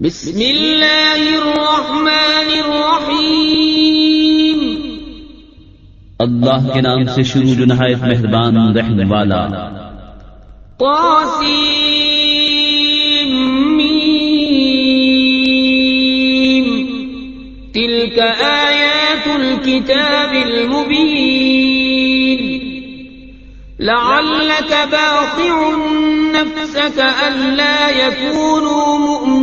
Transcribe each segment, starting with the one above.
بسم الله الرحمن الرحيم اللہ کے نام سے شروع جو نہایت مہربان رحم والا۔ طاسمين تلك آيات الكتاب المبين لعلك باطع نفسك ألا يكونوا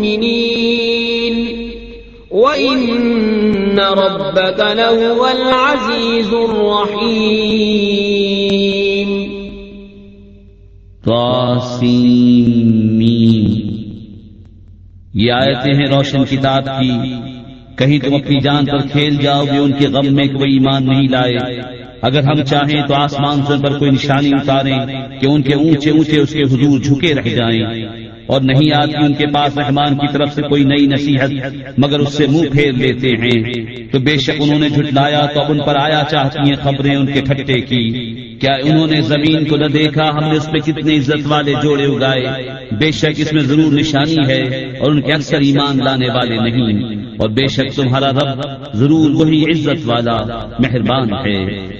مؤمنين وإن ربك لهو العزيز الرحيم. یہ آیتیں ہیں روشن کتاب کی. کہیں تم اپنی جان پر کھیل جاؤ گے، ان کے غم میں کوئی ایمان نہیں لائے. اگر ہم چاہیں تو آسمان سے پر کوئی نشانی اتاریں کہ ان کے اونچے اونچے اس کے حضور جھکے رہ جائیں۔ اور نہیں آتی ان کے پاس رحمان کی طرف سے کوئی نئی نصیحت، مگر اس سے منہ پھیر لیتے ہیں۔ تو بے شک انہوں نے جھٹلایا، تو اب ان پر آیا چاہتی ہیں خبریں ان کے کھٹے کی۔ کیا انہوں نے زمین کو نہ دیکھا؟ ہم نے اس پہ کتنے عزت والے جوڑے اگائے۔ بے شک اس میں ضرور نشانی ہے اور ان کے اکثر ایمان لانے والے نہیں۔ اور بے شک تمہارا رب ضرور وہی عزت والا، مہربان ہے۔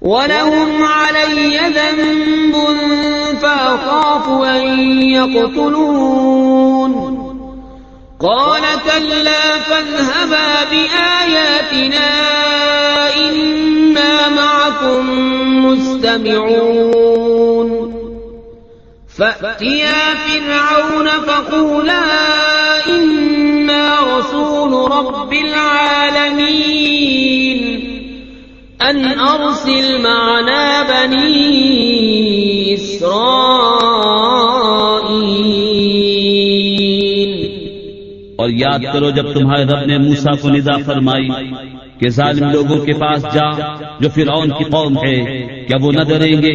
ولهم علي ذنب فأخاف أن يقتلون قال كلا فاذهبا بآياتنا إنا معكم مستمعون فأتيا فرعون فقولا إنا رسول رب العالمين ان ارسل معنا بني اسرائیل اور یاد کرو جب تمہارے رب نے موسا کو ندا فرمائی کہ ظالم لوگوں کے پاس جا جو فرعون کی قوم ہے کیا وہ نہ ڈریں گے؟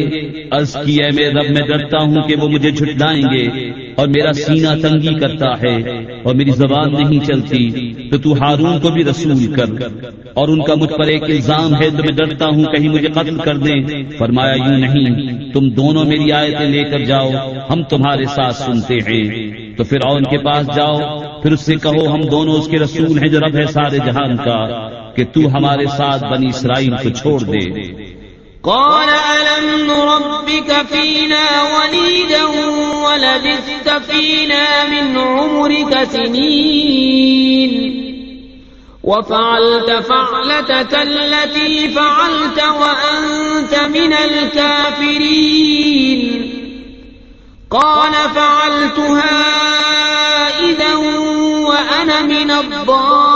عرض کی ہے میں رب میں ڈرتا ہوں کہ وہ مجھے جھٹلائیں گے اور میرا سینہ تنگی کرتا ہے اور میری زبان نہیں چلتی تو تو ہارون کو بھی رسول کر اور ان کا مجھ پر ایک الزام ہے تو میں ڈرتا ہوں کہیں مجھے قتل کر دیں۔ فرمایا یوں نہیں تم دونوں میری آیتیں لے کر جاؤ ہم تمہارے ساتھ سنتے ہیں تو ان کے پاس جاؤ پھر اس سے کہو ہم دونوں اس کے رسول ہیں جو رب ہے سارے جہان کا کہ تو ہمارے ساتھ بنی اسرائیل کو چھوڑ دے۔ قال ألم نربك فينا وليدا ولبثت فينا من عمرك سنين وفعلت فعلتك التي فعلت وأنت من الكافرين قال فعلتها إذا وأنا من الضالين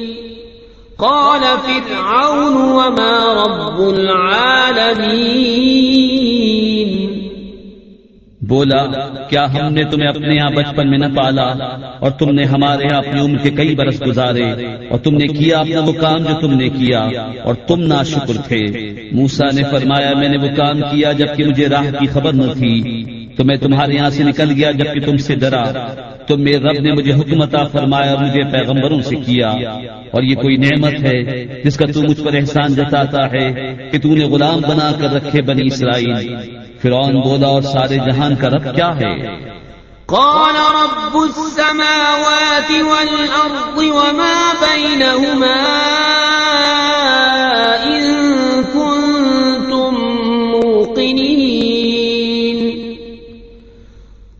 قال فرعون وما رب العالمين. بولا، کیا ہم نے تمہیں اپنے یہاں بچپن میں نہ پالا اور تم نے ہمارے یہاں اپنی عمر کے کئی برس گزارے اور تم نے کیا اپنا وہ کام جو تم نے کیا اور تم نا شکر تھے؟ موسا نے فرمایا، میں نے وہ کام کیا جبکہ مجھے راہ کی خبر نہ تھی۔ تو میں تمہارے یہاں سے نکل گیا جبکہ تم سے ڈرا۔ تو میرے رب نے مجھے حکمتا فرمایا اور مجھے پیغمبروں سے کیا۔ اور یہ کوئی نعمت ہے جس کا تو مجھ پر احسان جتاتا ہے کہ تو نے غلام بنا کر رکھے بنی اسرائیل۔ فرعون بولا اور سارے جہان کا رب کیا ہے؟ قال رب السماوات والأرض وما بينهما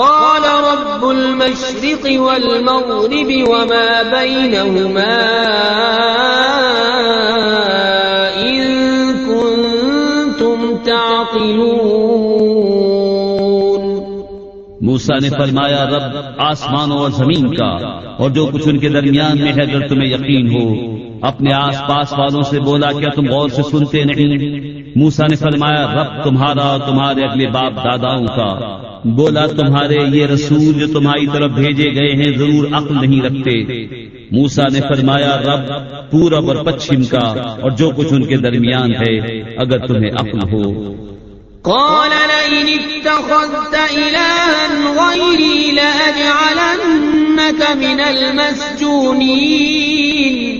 قال رب المشرق والمغرب وما بينهما إن كنتم تعقلون موسا نے فرمایا، رب، آسمانوں اور زمین کا، اور جو کچھ ان کے درمیان میں ہے، اگر تمہیں یقین ہو۔ اپنے آس پاس والوں سے بولا، کیا تم غور سے سنتے نہیں؟ موسا نے فرمایا، رب تمہارا اور تمہارے اگلے باپ داداؤں کا۔ بولا تمہارے یہ رسول جو تمہاری طرف بھیجے گئے ہیں ضرور عقل نہیں رکھتے۔ موسا نے فرمایا، رب پورب اور پچھم کا اور جو کچھ ان کے درمیان ہے، اگر تمہیں عقل ہو۔ قال لئن اتخذت إلها غيري لأجعلنك من المسجونين۔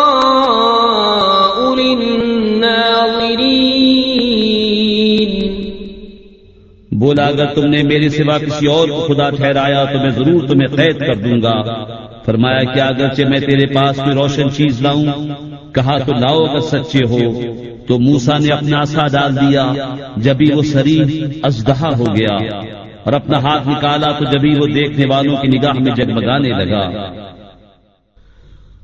بولا، اگر تم نے میرے سوا کسی اور کو خدا ٹھہرایا تو میں ضرور تمہیں قید کر دوں گا۔ فرمایا کہ اگرچہ میں تیرے پاس کوئی روشن چیز لاؤں، کہا تو لاؤ اگر سچے ہو۔ تو موسا نے اپنا آسا ڈال دیا جبھی وہ سری ازدہا ہو گیا۔ اور اپنا ہاتھ نکالا تو جبھی وہ دیکھنے والوں کی نگاہ میں جگمگانے لگا۔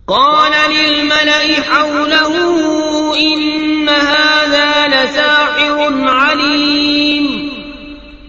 قال للملأ حوله إن هذا لساحر عليم۔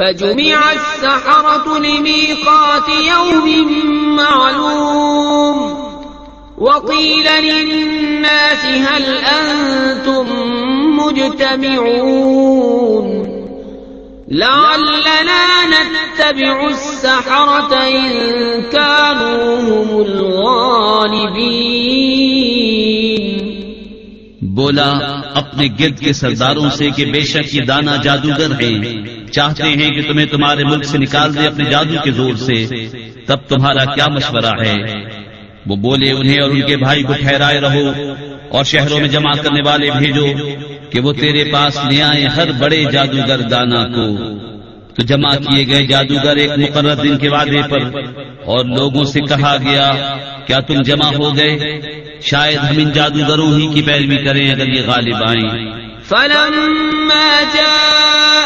فجمع السحرة لميقات يوم معلوم. وقيل للناس هل أنتم مجتمعون؟ لعلنا نتبع السحرة إن كانوا هم الغالبين. بولا، اپنے گرد کے سرداروں سے کہ بے شک یہ دانا جادوگر ہیں۔ چاہتے ہیں کہ تمہیں تمہارے ملک سے نکال دے اپنے جادو کے زور سے، تب تمہارا کیا مشورہ ہے؟ وہ بولے، انہیں اور ان کے بھائی کو ٹھہرائے رہو اور شہروں میں جمع کرنے والے بھیجو کہ وہ تیرے پاس لے آئے ہر بڑے جادوگر دانا کو۔ تو جمع کیے گئے جادوگر ایک مقرر دن کے وعدے پر اور لوگوں سے کہا گیا، کیا تم جمع ہو گئے؟ شاید ہم ان جادوگروں ہی کی پیروی کریں اگر یہ غالب آئیں۔ فلما جاء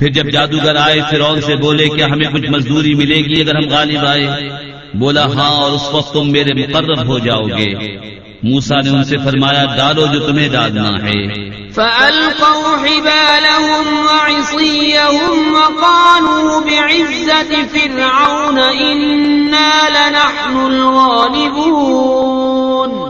پھر جب جادوگر آئے، فرعون سے بولے کہ ہمیں کچھ مزدوری ملے گی، اگر ہم غالب آئے۔ بولا ہاں اور اس وقت تم میرے مقرب ہو جاؤ گے۔ موسا نے ان سے فرمایا، ڈالو جو تمہیں ڈالنا ہے۔ فألقوا حبالهم وعصيهم وقالوا بعزة فرعون إنا لنحن الغالبون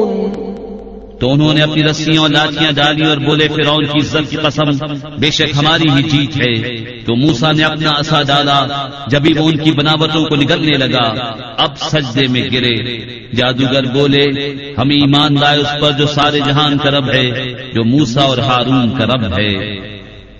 تو انہوں نے اپنی رسیاں اور لاٹیاں ڈالی اور بولے فرعون کی عزت کی قسم بے شک ہماری ہی جیت ہے۔ تو موسا نے اپنا اصا ڈالا۔ جبھی وہ ان کی بناوٹوں کو نگلنے لگا، اب سجدے میں گرے۔ جادوگر بولے، ہم ایمان لائے اس پر جو سارے جہان کا رب ہے، جو موسا اور ہارون کا رب ہے۔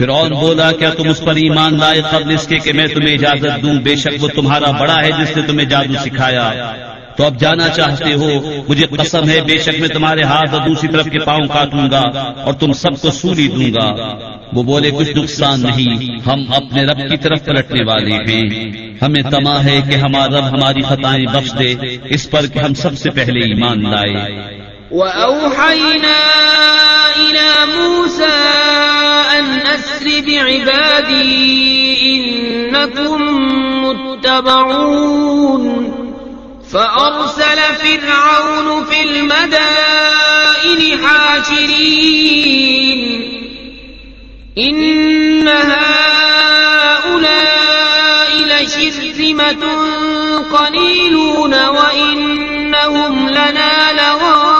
فرعون بولا کیا تم اس پر ایمان لائے قبل اس کے کہ میں تمہیں اجازت دوں بے شک وہ تمہارا بڑا ہے جس نے تمہیں جادو سکھایا۔ تو اب جانا چاہتے ہو مجھے قسم ہے بے شک میں تمہارے ہاتھ اور دوسری طرف کے پاؤں کاٹوں گا اور تم سب کو سولی دوں گا۔ وہ بولے کچھ نقصان نہیں ہم اپنے رب کی طرف پلٹنے والے ہیں۔ ہمیں تما ہے کہ ہمارا رب ہماری خطائیں بخش دے اس پر کہ ہم سب سے پہلے ایمان لائے۔ إلى موسى أن أسر بعبادي إنكم متبعون. فأرسل فرعون في المدائن حاشرين. إن هؤلاء لشرذمة قليلون وإنهم لنا لغائظون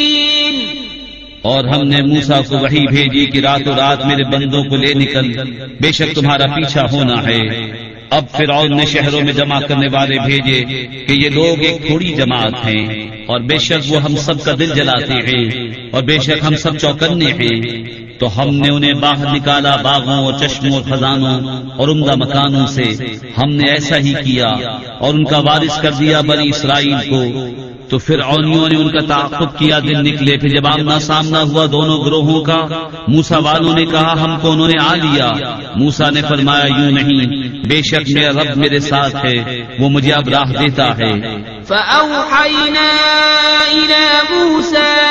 اور ہم نے موسا کو وہی بھیجی کہ راتوں رات میرے بندوں کو لے نکل۔ بے شک تمہارا پیچھا ہونا ہے۔ اب فرعون نے شہروں میں جمع کرنے والے بھیجے کہ یہ لوگ ایک تھوڑی جماعت ہیں۔ اور بے شک وہ ہم سب کا دل جلاتے ہیں۔ اور بے شک ہم سب چوکنے ہیں۔ تو ہم نے انہیں باہر نکالا باغوں اور چشموں اور خزانوں اور عمدہ مکانوں سے ہم نے ایسا ہی کیا اور ان کا وارث کر دیا بنی اسرائیل۔ کو تو پھر نے ان کا تعاقب کیا دن نکلے، پھر جب آمنا سامنا ہوا دونوں گروہوں کا موسا والوں نے کہا، ہم کو انہوں نے آ لیا۔ موسا نے فرمایا، یوں نہیں، بے شک میرا رب میرے ساتھ ہے، وہ مجھے اب راہ دیتا ہے۔ فأوحينا إلى موسى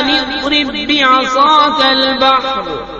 أن اضرب بعصاك البحر۔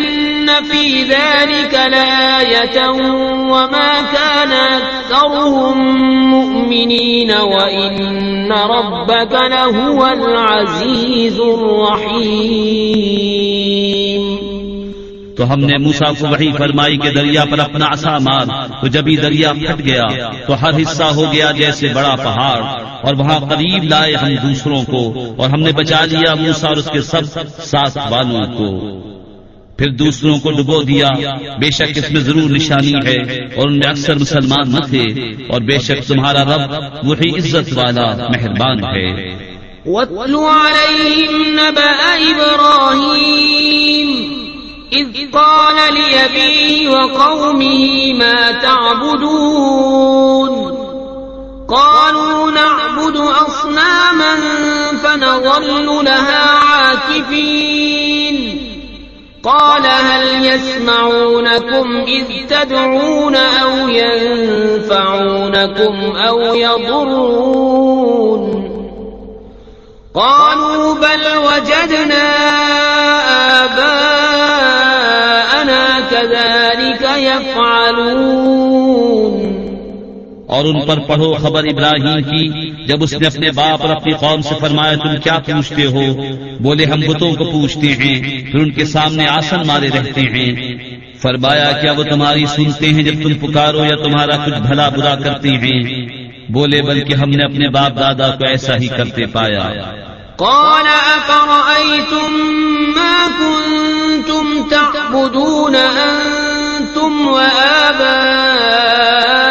في ذلك لآية وما كان أكثرهم مؤمنين وإن ربك لهو العزيز الرحيم تو ہم نے موسا کو وہی فرمائی کے دریا پر اپنا عصا مار، تو جب ہی دریا پھٹ گیا، تو ہر حصہ ہو گیا جیسے بڑا پہاڑ، اور وہاں قریب لائے ہم دوسروں کو، اور ہم نے بچا لیا موسا اور اس کے سب ساتھ والوں کو۔ پھر دوسروں کو ڈبو دیا۔ بے شک اس میں ضرور نشانی ہے اور ان میں اکثر مسلمان نہ تھے۔ اور بے شک تمہارا رب وہی عزت والا، مہربان ہے۔ واتل عليهم نبأ إبراهيم إذ قال لأبيه وقومه ما تعبدون قالوا نعبد أصناما فنظل لها عاكفين قال هل يسمعونكم إذ تدعون أو ينفعونكم أو يضرون قالوا بل وجدنا آباءنا كذلك يفعلون اور ان پر پڑھو خبر ابراہیم کی، جب اس نے اپنے باپ اور اپنی قوم سے فرمایا، تم کیا پوچھتے ہو؟ بولے، ہم بتوں کو پوچھتے ہیں، پھر ان کے سامنے آسن مارے رہتے ہیں۔ فرمایا، کیا وہ تمہاری سنتے ہیں جب تم پکارو یا تمہارا کچھ بھلا برا کرتے ہیں؟ بولے، بلکہ ہم نے اپنے باپ دادا کو ایسا ہی کرتے پایا۔ قال أفرأيتم ما كنتم تعبدون أنتم وآباؤكم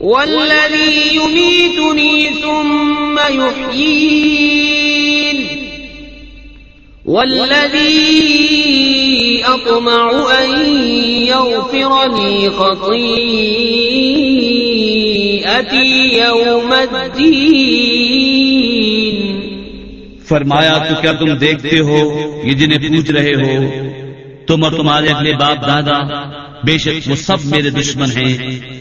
والذي يميتني ثم يحيين. والذي أطمع أن يغفر لي خطيئتي يوم الدين. فرمایا، تو کیا تم دیکھتے ہو یہ جنہیں پوچھ رہے ہو؟ تم اور تمہارے اگلے باپ دادا بے شک وہ سب میرے دشمن ہیں،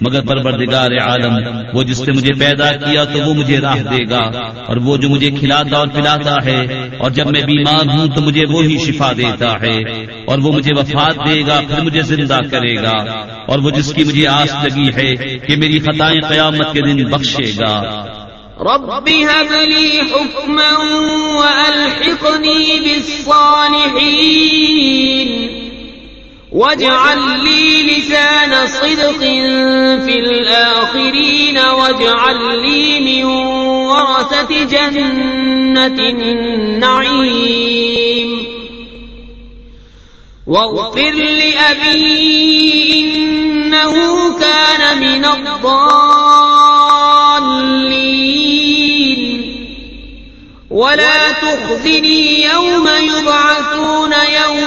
مگر پروردگار عالم، وہ جس نے مجھے پیدا کیا تو وہ مجھے راہ دے گا، اور وہ جو مجھے کھلاتا اور پلاتا ہے، اور جب میں بیمار ہوں تو مجھے وہی شفا دیتا ہے، اور وہ مجھے وفات دے گا، پھر مجھے زندہ کرے گا، اور وہ جس کی مجھے آس لگی ہے کہ میری خطائیں قیامت کے دن بخشے گا۔ رب هب لي حكما وألحقني بالصالحين واجعل لي لسان صدق في الآخرين واجعل لي من ورثة جنة النعيم. واغفر لأبي إنه كان من الضالين. ولا تخزني يوم يبعثون يوم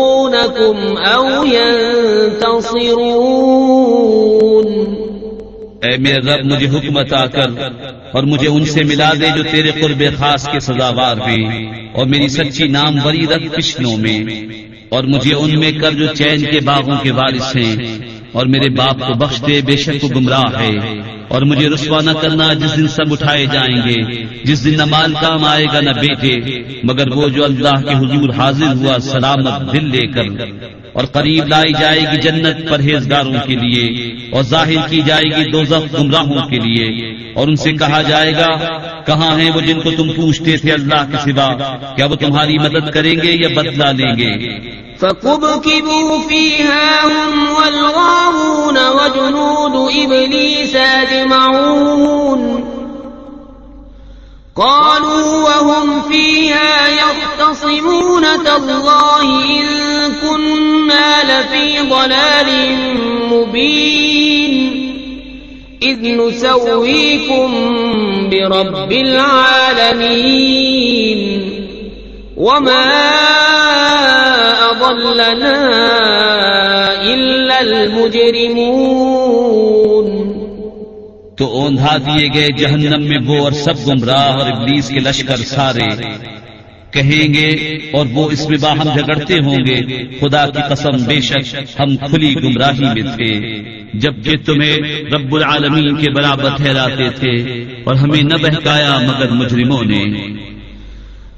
ينصرونكم أو ينتصرون اے میرے رب، مجھے حکم عطا کر اور مجھے ان سے ملا دے جو تیرے قرب خاص کے سزاوار ہیں اور میری سچی نام بری رکھ کشنوں میں، اور مجھے ان میں کر جو چین کے باغوں کے وارث ہیں اور میرے باپ کو بخش دے بے شک وہ گمراہ ہے۔ اور مجھے رسوا نہ کرنا جس دن سب اٹھائے جائیں گے۔ جس دن نہ مال کام آئے گا نہ بیٹے۔ مگر وہ جو اللہ کے حضور حاضر ہوا سلامت دل لے کر۔ اور قریب لائی جائے گی جنت پرہیزگاروں کے لیے۔ اور ظاہر کی جائے گی دو گمراہوں کے لیے۔ اور ان سے کہا جائے گا، کہاں ہیں وہ جن کو تم پوچھتے تھے اللہ کے سوا؟ کیا وہ تمہاری مدد کریں گے یا بدلا لیں گے؟ فكبكبوا فيها هم والغارون وجنود إبليس أجمعون قالوا وهم فيها يختصمون تالله إن كنا لفي ضلال مبين إذ نسويكم برب العالمين وما أضلنا إلا المجرمون. تو اوندھا دیے گئے جہنم میں وہ اور سب گمراہ اور ابلیس کے لشکر سارے کہیں گے اور وہ اس میں باہم جھگڑتے ہوں گے، خدا کی قسم بے شک ہم کھلی گمراہی میں تھے، جبکہ تمہیں رب العالمین کے برابر ٹھہراتے تھے اور ہمیں نہ بہکایا مگر مجرموں نے۔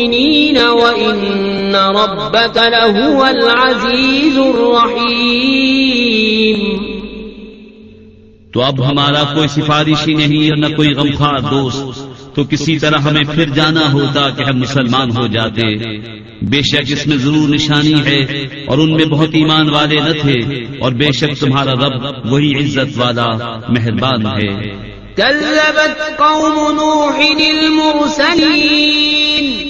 مؤمنين وإن ربك لهو العزيز الرحيم. تو اب ہمارا کوئی سفارشی نہیں اور نہ کوئی غمخوار دوست. تو کسی طرح ہمیں پھر جانا ہوتا کہ ہم مسلمان ہو جاتے. بے شک اس میں ضرور نشانی ہے اور ان میں بہت ایمان والے نہ تھے اور بے شک تمہارا رب وہی عزت والا مہربان ہے. كذبت قوم نوح المرسلين.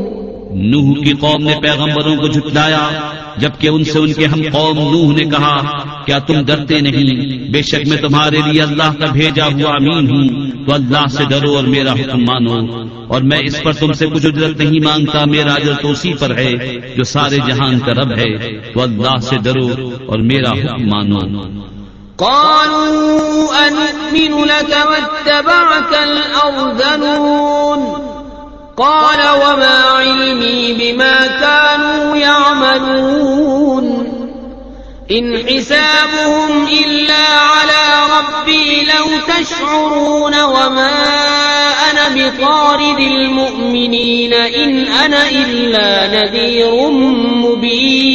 نوح کی قوم نے پیغمبروں کو جھٹلایا، جبکہ ان سے ان کے ہم قوم نوح نے کہا، کیا تم ڈرتے نہیں؟ بے شک میں تمہارے لیے اللہ کا بھیجا ہوا امین ہوں، تو اللہ سے ڈرو اور میرا حکم مانو۔ اور میں اس پر تم سے کچھ اجرت نہیں مانگتا، میرا اجر تو اسی پر ہے، جو سارے جہان کا رب ہے، تو اللہ سے ڈرو اور میرا حکم مانو۔ قالوا أنؤمن لك واتبعك الأرذلون قال وما علمي بما كانوا يعملون. إن حسابهم إلا على ربي لو تشعرون وما أنا بطارد المؤمنين. إن أنا إلا نذير مبين.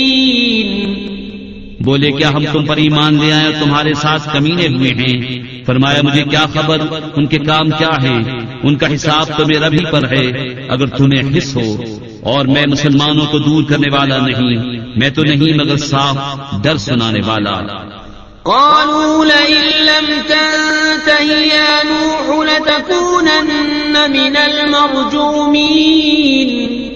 بولے، کیا ہم تم پر ایمان لے آئے اور تمہارے ساتھ کمینے ہوئے ہیں؟ فرمایا، مجھے کیا خبر؟ ان کے کام کیا ہے ان کا حساب تو میرا بھی پر ہے، اگر تمہیں حص ہو۔ اور میں مسلمانوں کو دور کرنے والا نہیں، میں تو نہیں، مگر صاف ڈر سنانے والا۔ قالوا لئن لم تنتهي يا نوح لتكونن من المرجومين۔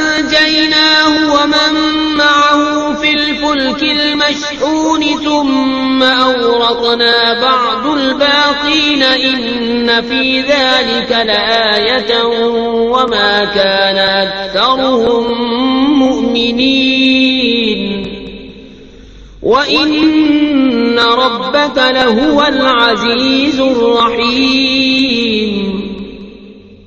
فأنجيناه ومن معه في الفلك المشحون ثم أورطنا بعد الباقين إن في ذلك لآية وما كان أكثرهم مؤمنين وإن ربك لهو العزيز الرحيم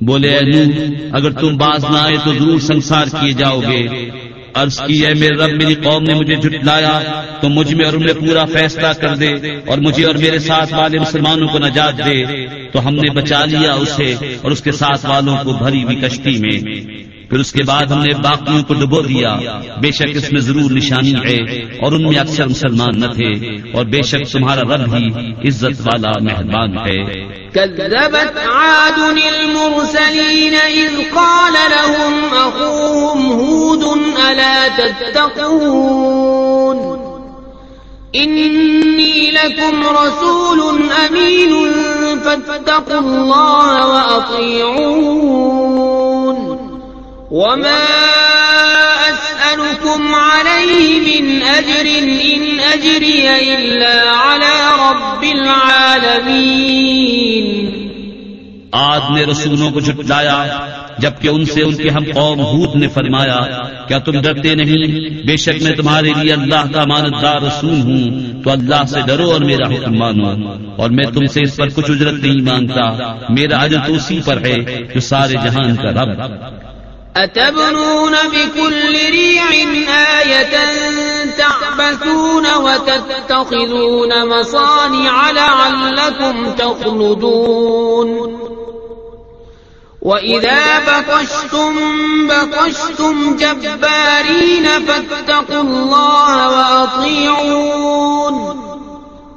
بولے، نوح اگر تم باز نہ آئے تو ضرور سنسار کیے جاؤ گے عرض کی ہے، میرے رب، میری قوم نے مجھے جھٹلایا، تو مجھ میں اور ان میں پورا فیصلہ کر دے اور مجھے اور میرے ساتھ والے مسلمانوں کو نجات دے۔ تو ہم نے بچا لیا اسے اور اس کے ساتھ والوں کو بھری ہوئی کشتی میں۔ پھر اس کے بعد ہم نے باقیوں کو ڈبو دیا۔ بے شک اس میں ضرور نشانی ہے اور ان میں اکثر مسلمان نہ تھے اور بے شک تمہارا رب بھی عزت والا مہربان ہے۔ كذبت عاد المرسلين إذ قال لهم أخوهم هود ألا تتقون؟ إني لكم رسول أمين فاتقوا الله وأطيعون۔ وما أسألكم عليه من أجر إن أجري إلا على رب العالمين آج نے رسولوں کو جھٹلایا، جبکہ ان سے ان کے ہم قوم ہود نے فرمایا، کیا تم ڈرتے نہیں؟ بے شک میں تمہارے لیے اللہ کا مانت دار رسول ہوں، تو اللہ سے ڈرو اور میرا حکم مانو۔ اور میں تم سے اس پر کچھ اجرت نہیں مانتا میرا اجر تو اسی پر ہے، جو سارے جہان کا رب۔ أتبنون بكل ريع آية تعبثون وتتخذون مصانع لعلكم تخلدون وإذا بطشتم بطشتم جبارين فاتقوا الله وأطيعون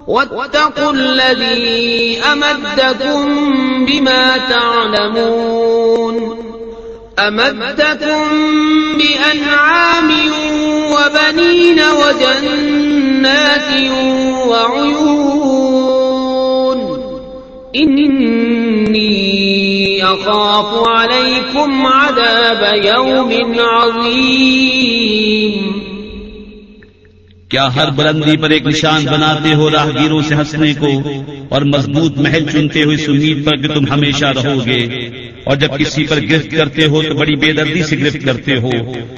واتقوا الذي أمدكم بما تعلمون أمدكم بأنعام وبنين وجنات وعيون إني أخاف عليكم عذاب يوم عظيم کیا ہر بلندی پر ایک نشان بناتے ہو راہگیروں سے ہنسنے کو اور مضبوط محل چنتے ہوئے اس امید پر کہ تم ہمیشہ رہو گے؟ اور جب کسی پر گرفت کرتے ہو تو بڑی بے دردی سے گرفت کرتے ہو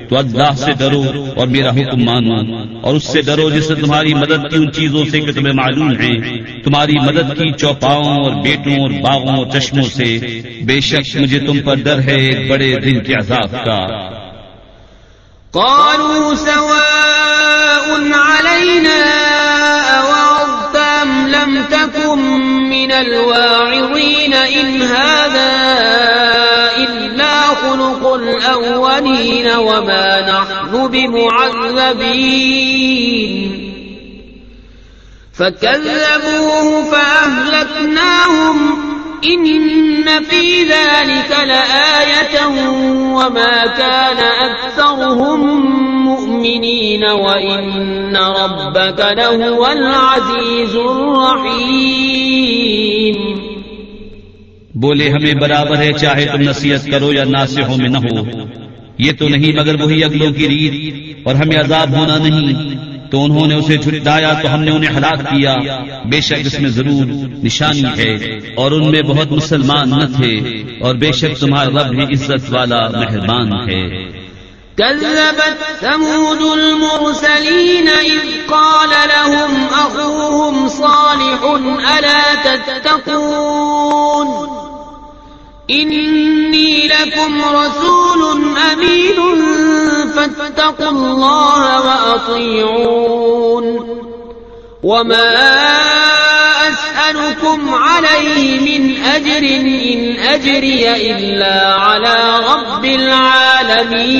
تو اللہ سے ڈرو اور میرا حکم مانو اور اس سے ڈرو جس سے تمہاری مدد کی ان چیزوں سے کہ تمہیں معلوم ہے تمہاری مدد کی چوپاؤں اور بیٹوں اور باغوں اور چشموں سے بے شک مجھے تم پر ڈر ہے ایک بڑے دن کے عذاب کا۔ قالوا سواء علينا أوعظت أم لم تكن من الواعظين إن هذا إلا خلق الأولين وما نحن بمعذبين. فكذبوه فأهلكناهم إن في ذلك لآية وما كان أكثرهم مؤمنين وإن ربك لهو العزيز الرحيم بولے، ہمیں برابر ہے چاہے تم نصیحت کرو یا ناسحوں میں نہ ہو۔ یہ تو نہیں، مگر وہی اگلوں کی ریت اور ہمیں عذاب ہونا نہیں۔ تو انہوں نے اسے جھٹلایا تو ہم نے انہیں ہلاک کیا۔ بے شک اس میں ضرور نشانی ہے اور ان میں بہت مسلمان نہ تھے اور بے شک تمہارا رب بھی عزت والا مہربان ہے۔ كذبت ثمود المرسلين إذ قال لهم أخوهم صالح ألا تتقون۔ إني لكم رسول أمين، فاتقوا الله وأطيعون. وما أسألكم عليه من أجر إن أجري إلا على رب العالمين.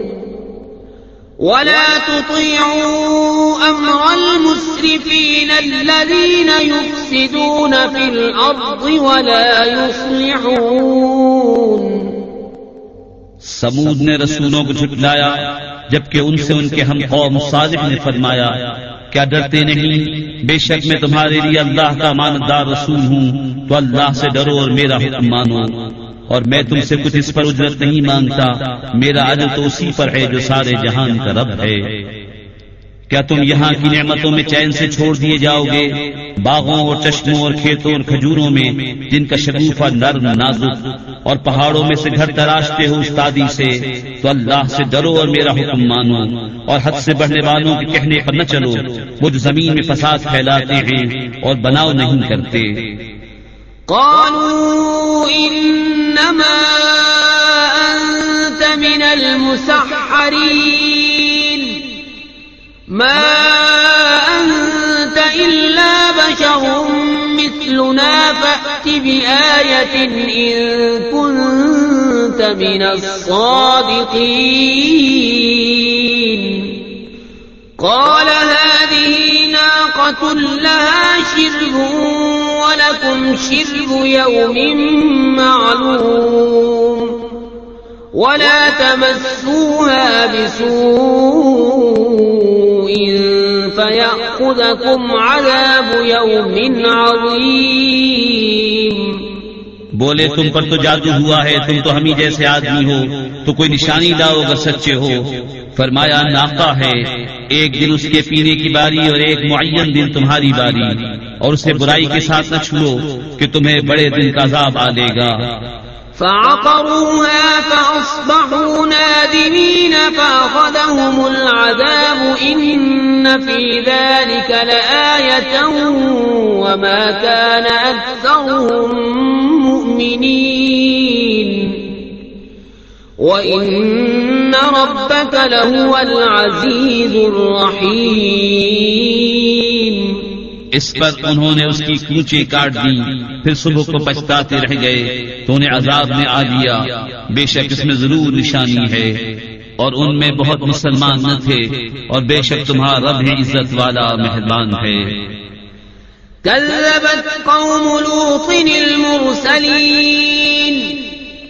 ولا تطيعوا أمر المسرفين الذين يفسدون في الأرض ولا يصلحون. سمود نے رسولوں کو جھٹلایا، جبکہ ان سے ان کے ہم قوم صالح نے فرمایا، کیا ڈرتے نہیں؟ بے شک میں تمہارے لیے اللہ کا ماندار رسول ہوں، تو اللہ سے ڈرو اور میرا حکم مانو۔ اور میں تم سے کچھ اس پر اجرت نہیں مانگتا، میرا عجل تو اسی پر ہے جو سارے جہان کا رب ہے۔ کیا تم یہاں کی نعمتوں میں چین سے چھوڑ دیے جاؤ گے؟ باغوں اور چشموں اور کھیتوں اور کھجوروں میں، جن کا شگوفہ نرم، نازک، اور پہاڑوں میں سے گھر تراشتے ہو استادی سے، تو اللہ سے ڈرو اور میرا حکم مانو۔ اور حد سے بڑھنے والوں کے کہنے پر نہ چلو وہ جو زمین میں فساد پھیلاتے ہیں اور بناؤ نہیں کرتے۔ قالوا إنما أنت من المسحرين. ما أنت إلا بشر مثلنا فأت بآية إن كنت من الصادقين. قال هذه ناقة لها شرب شرب يوم معلوم ولا تمسوها بسوء فيأخذكم عذاب يوم عظيم بولے، تم پر تو جادو ہوا ہے، تم تو ہمیں جیسے آدمی ہو، تو کوئی نشانی لاؤ اگر سچے ہو۔ فرمایا ناقا ہے۔ ایک دن اس کے پینے کی باری اور ایک معین دن تمہاری باری۔ اور اسے برائی کے ساتھ نہ چھوڑو کہ تمہیں بڑے دن کا عذاب آ لے گا۔ فعقروها فأصبحوا نادمين فأخذهم العذاب إن في ذلك لآية وما كان أكثرهم مؤمنين۔ وإن ربك لهو العزيز الرحيم اس پر انہوں نے اس کی کونچے کاٹ دی پھر صبح کو پچھتاتے رہ گئے تو انہیں عذاب میں آ دیا۔ بے شک اس میں ضرور نشانی ہے۔ اور ان میں بہت مسلمان نہ تھے اور بے شک تمہارا رب ہے عزت والا مہربان ہے۔ كذبت قوم لوط المرسلين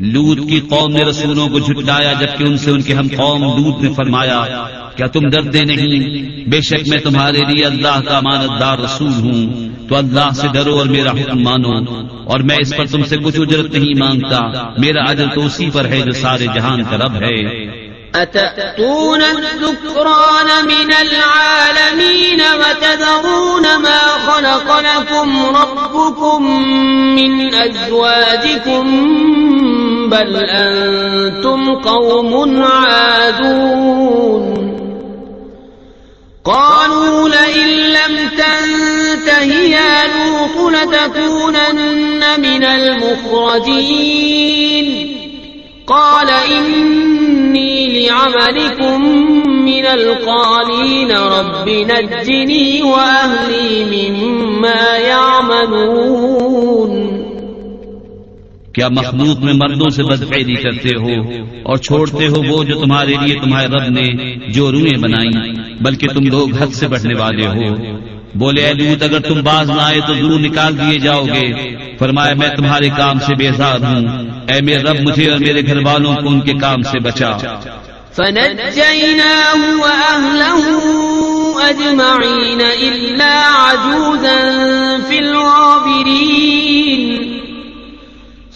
لوت کی قوم نے رسولوں کو جھٹلایا جبکہ ان سے ان کے ہم قوم لوت نے فرمایا، کیا تم ڈرتے نہیں؟ بے شک میں تمہارے لیے اللہ کا امانت دار رسول ہوں۔ تو اللہ سے ڈرو اور میرا حکم مانو۔ اور میں اس پر تم سے کچھ اجرت نہیں مانگتا۔ میرا عجل تو اسی پر ہے جو سارے جہان کا رب ہے۔ أتأتون الذكران من العالمين وتذرون ما خلق لكم ربكم من أزواجكم بل أنتم قوم عادون. قالوا لئن لم تنته يا لوط لتكونن من المخرجين. قال إني لعملكم من القالين رب نجني وأهلي مما يعملون. کیا مخلوق میں مردوں سے بدفعلی کرتے ہو اور چھوڑتے ہو وہ جو تمہارے لیے تمہارے رب نے جو روئیں بنائی، بلکہ تم لوگ حد سے بڑھنے والے ہو۔ بولے، اے لوت، اگر تم باز نہ آئے تو ضرور نکال دیے جاؤ گے۔ فرمایا، میں تمہارے کام سے بیزار ہوں۔ اے میرے رب، مجھے اور میرے گھر والوں کو ان کے کام سے بچا۔ فنجيناه وأهله أجمعين إلا عجوزا في الغابرين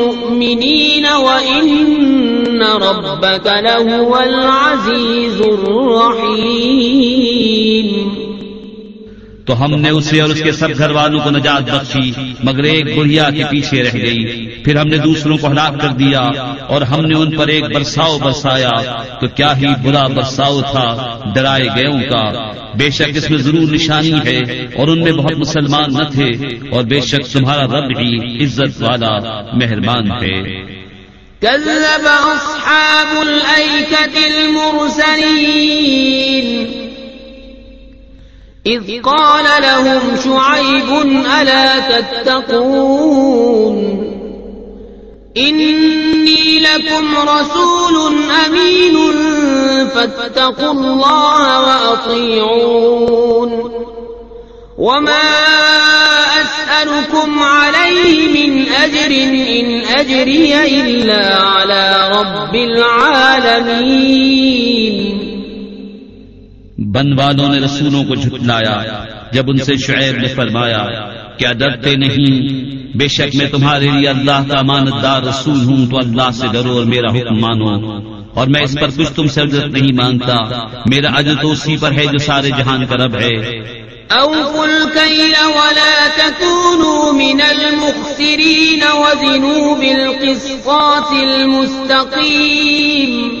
مؤمنين وإن ربك لهو العزيز الرحيم. تو ہم نے اسے اور اس کے سب گھر والوں کو نجات بخشی، مگر ایک بڑھیا کے پیچھے رہ گئی۔ پھر ہم نے دوسروں کو ہلاک کر دیا اور ہم نے ان پر ایک برساؤ برسایا تو کیا ہی برا برساؤ تھا ڈرائے گئے کا۔ بے شک اس میں ضرور نشانی ہے اور ان میں بہت مسلمان نہ تھے اور بے شک تمہارا رب ہی عزت والا مہربان ہے۔ كذب أصحاب الأيكة المرسلين. إذ قال لهم شعيب ألا تتقون؟ إني لكم رسول أمين، فاتقوا الله وأطيعون. وما أسألكم عليه من أجر إن أجري إلا على رب العالمين. بن والوں نے رسولوں کو جھٹلایا، جب ان سے شعیب نے فرمایا، کیا ڈرتے نہیں؟ بے شک میں تمہارے لیے اللہ کا امانت دار رسول ہوں، تو اللہ سے ڈرو اور میرا حکم مانو۔ اور میں اس پر کچھ تم سے عزت نہیں مانتا میرا عجل تو اسی پر ہے جو سارے جہان کا رب ہے۔ أوفوا الكيل ولا تكونوا من المخسرين وزنوا بالقسطاس المستقيم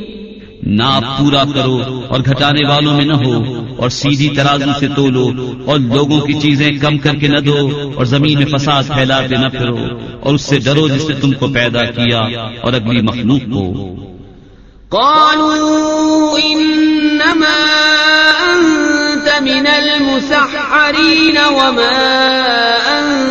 ناپ پورا کرو اور گھٹانے والوں میں نہ ہو اور سیدھی ترازو سے تولو اور لوگوں کی چیزیں کم کر کے نہ دو اور زمین میں فساد پھیلاتے نہ پھرو اور اس سے ڈرو جس نے تم کو پیدا کیا اور اگلی مخلوق کو۔ قالوا انما انت من المسحرين وما انت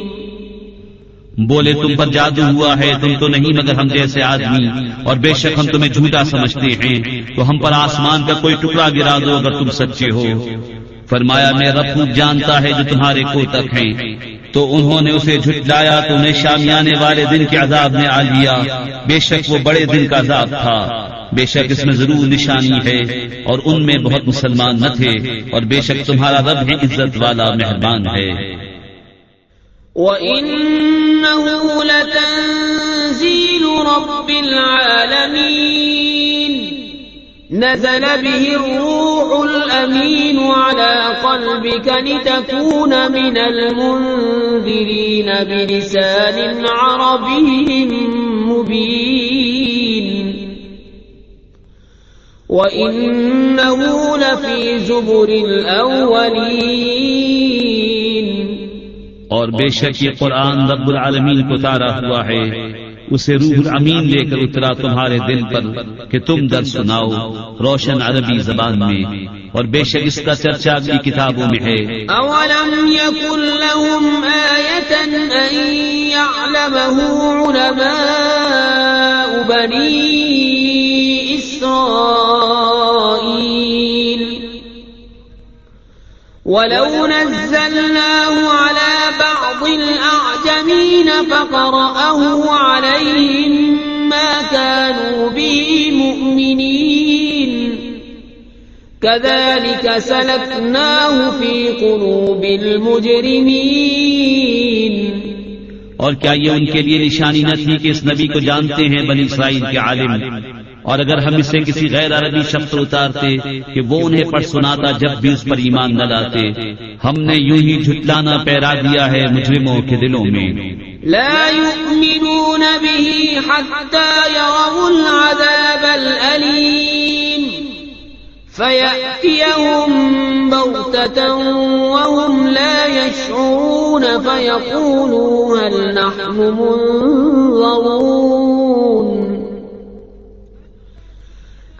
بولے تم پر جادو ہوا ہے، تم تو نہیں مگر ہم جیسے آدمی۔ اور بے شک ہم تمہیں جھوٹا سمجھتے ہیں۔ تو ہم پر آسمان کا کوئی ٹکڑا گرا دو اگر تم سچے ہو۔ فرمایا، میں رب خوب جانتا ہے جو تمہارے کو تک ہیں۔ تو انہوں نے اسے جھٹلایا، تو انہیں شامیانے والے دن کے عذاب نے آ لیا۔ بے شک وہ بڑے دن کا عذاب تھا۔ بے شک اس میں ضرور نشانی ہے۔ اور ان میں بہت مسلمان نہ تھے۔ اور بے شک تمہارا رب ہی عزت والا، مہربان ہے۔ وَإِنَّهُ لَتَنزِيلُ رَبِّ الْعَالَمِينَ نزل به الروح الأمين على قلبك لتكون من المنذرين بلسان عربي مبين وإنه لفي زبر الأولين اور بے شک یہ قرآن رب العالمین کو تارا ہوا ہے۔ اسے روح الامین لے کر اترا تمہارے دل پر کہ تم در سناؤ روشن عربی زبان میں۔ اور بے شک اس کا چرچا بھی کتابوں میں ہے۔ اولم يكن لهم آية ان يعلمه علماء بني اسرائيل ولو نزلناه على بعض الأعجمين فقرأه عليهم ما كانوا به مؤمنين. كذلك سلكناه في قلوب المجرمين. اور کیا یہ ان کے لیے نشانی نہ تھی کہ اس نبی کو جانتے ہیں بنی اسرائیل کے عالم؟ اور اگر ہم اسے کسی غیر عربی شخص پر اتارتے کہ وہ انہیں پڑھ سناتا جب بھی اس پر ایمان نہ لاتے، ہم نے یوں ہی جھٹلانا پیرا دیا ہے مجرموں کے دلوں میں۔ لا يؤمنون به حتى يروا العذاب الأليم۔ فيأتيهم بغتة وهم لا يشعرون، فيقولوا هل نحن منظرون۔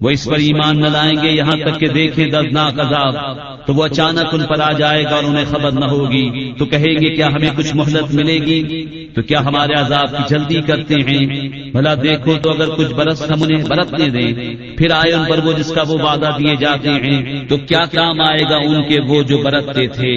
وہ اس پر ایمان نہ لائیں گے، یہاں تک کہ دیکھیں دردناک عذاب۔ تو وہ اچانک ان پر آ جائے گا اور انہیں خبر نہ ہوگی۔ تو کہیں گے، کیا ہمیں کچھ مہلت ملے گی؟ تو کیا ہمارے عذاب کی جلدی کرتے ہیں؟ بھلا دیکھو تو اگر کچھ برس ہم انہیں برتنے دیں، پھر آئے ان پر وہ جس کا وہ وعدہ دیے جاتے ہیں، تو کیا کام آئے گا ان کے وہ جو برتتے تھے؟